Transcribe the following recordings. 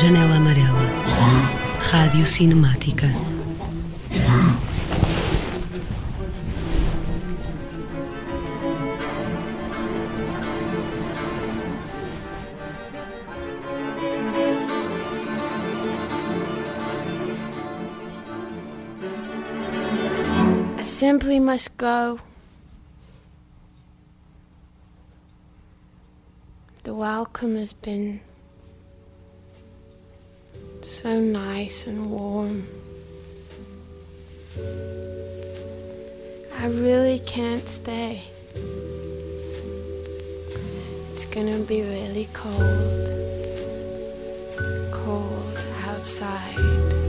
Janela Amarela. Rádio Cinemática. I simply must go. The welcome has been so nice and warm. I really can't stay. It's gonna be really cold, cold outside.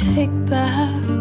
take back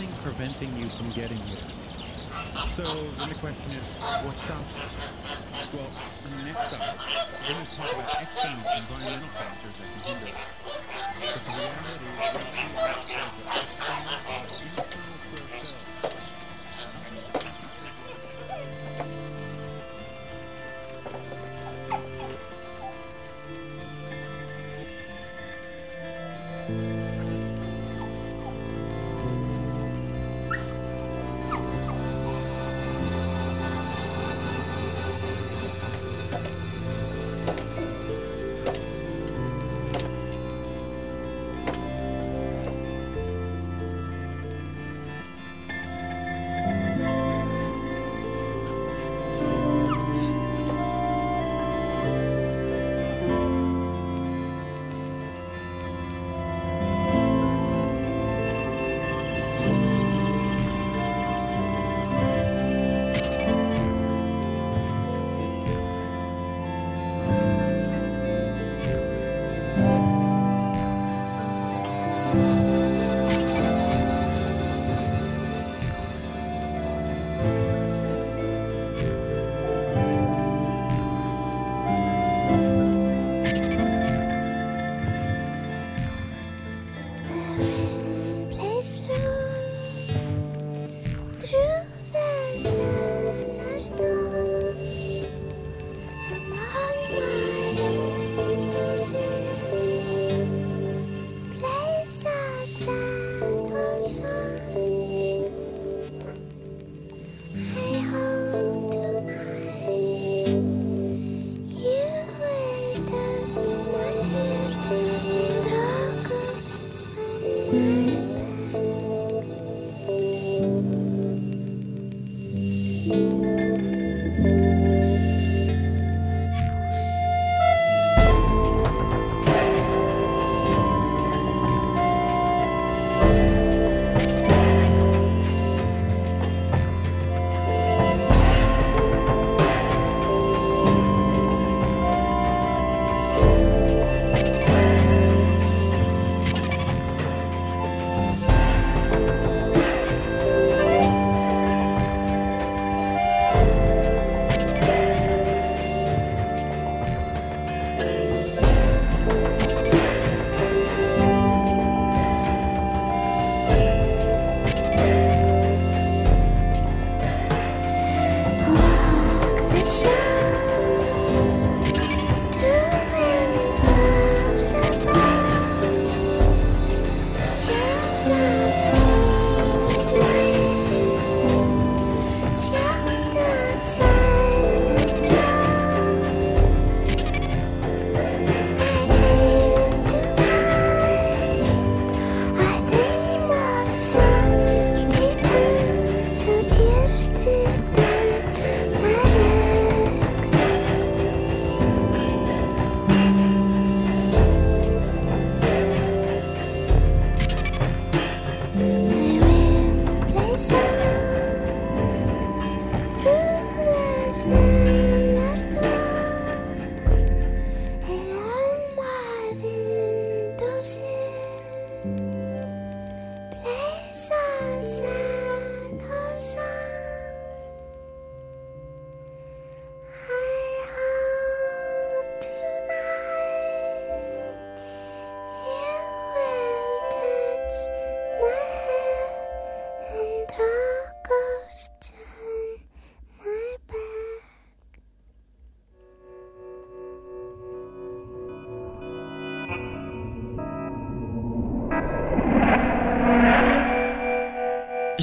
nothing preventing you from getting here. So then the question is, what stops it? Well, next up, we're going to talk about external environmental factors that can hinder it. But the reality is,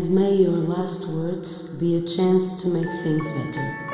and may your last words be a chance to make things better.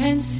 Can see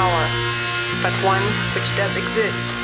power, but one which does exist.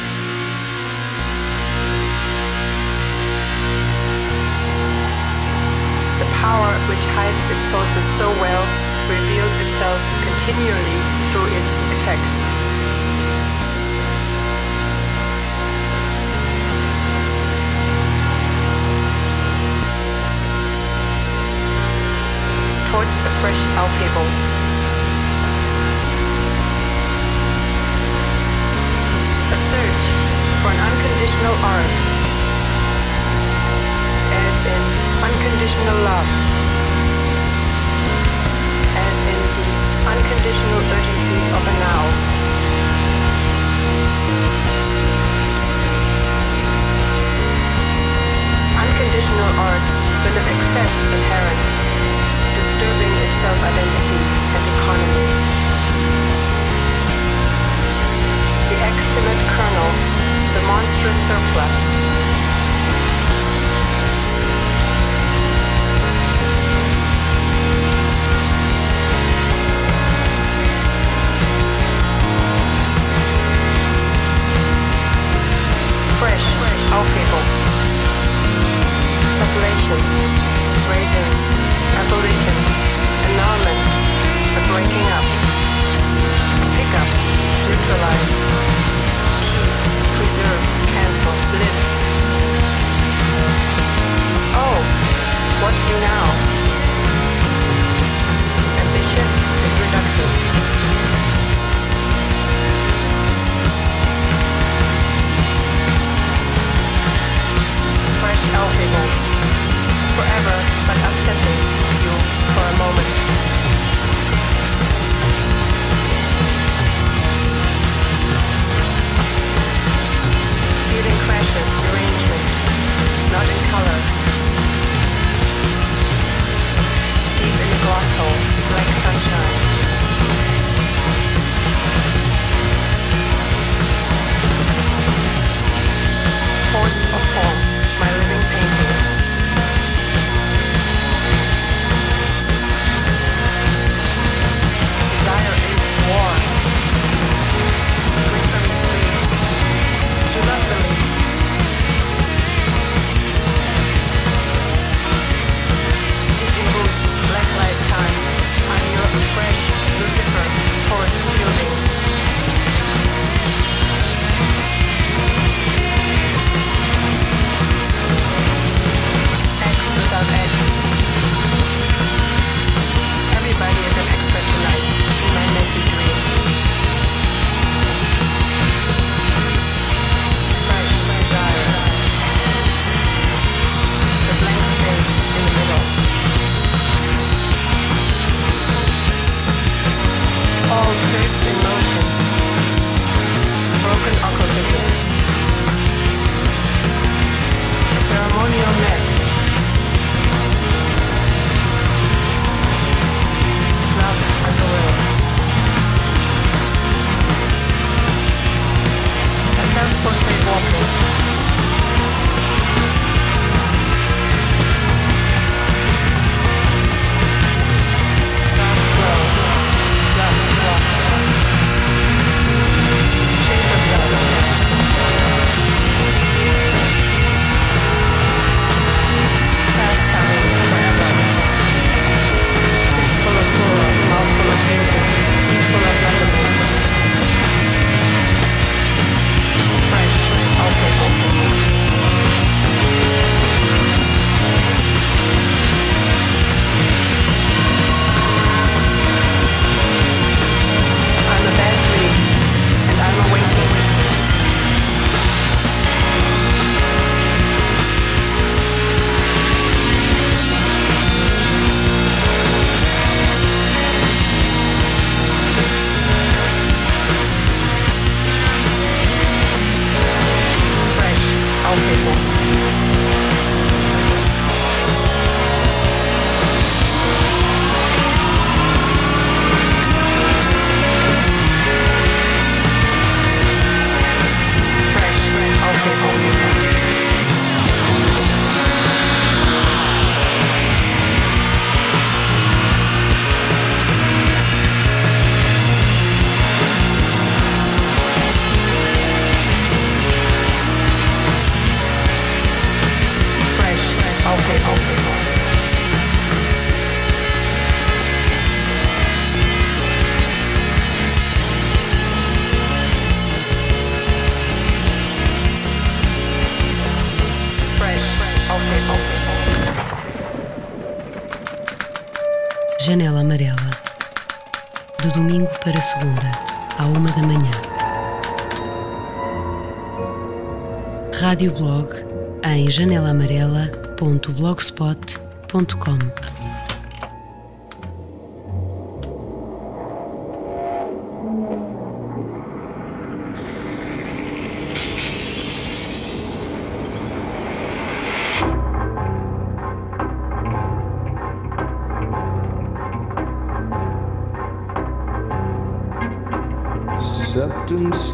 blogspot.com.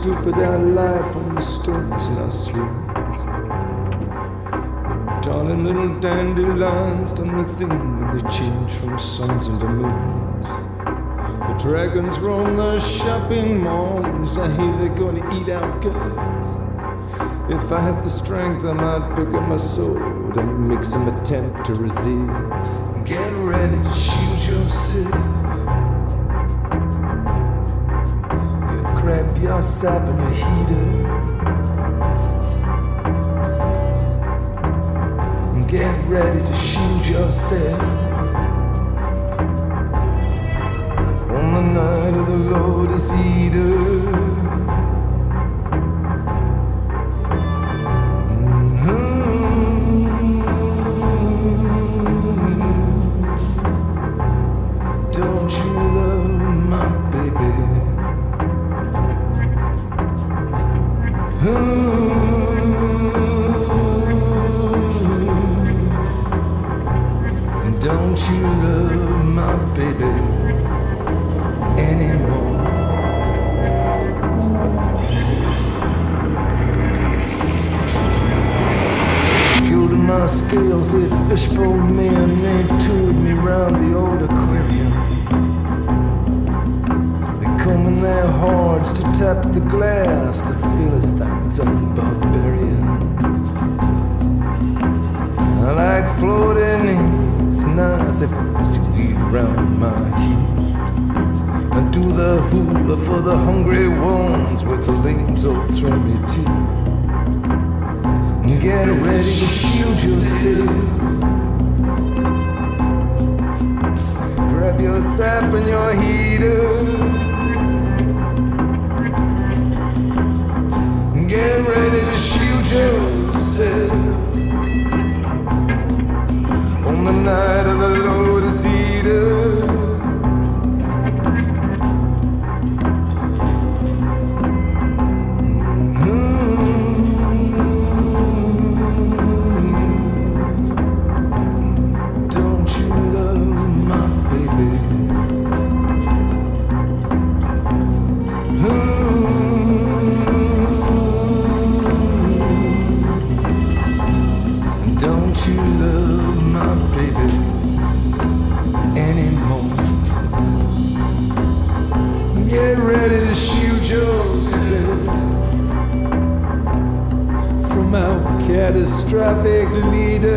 Stupid, I lie upon the stones and I swim. lines done their thing and they change from suns into moons. The dragons roam the shopping malls. I hear they're going to eat our guts. If I had the strength, I might pick up my sword and make some attempt to resist. Get ready, to shoot yourself. grab your sap and heater. to shield yourself. On the night of the Lotus Eater. love my baby anymore. Get ready to shield yourself from our catastrophic leader.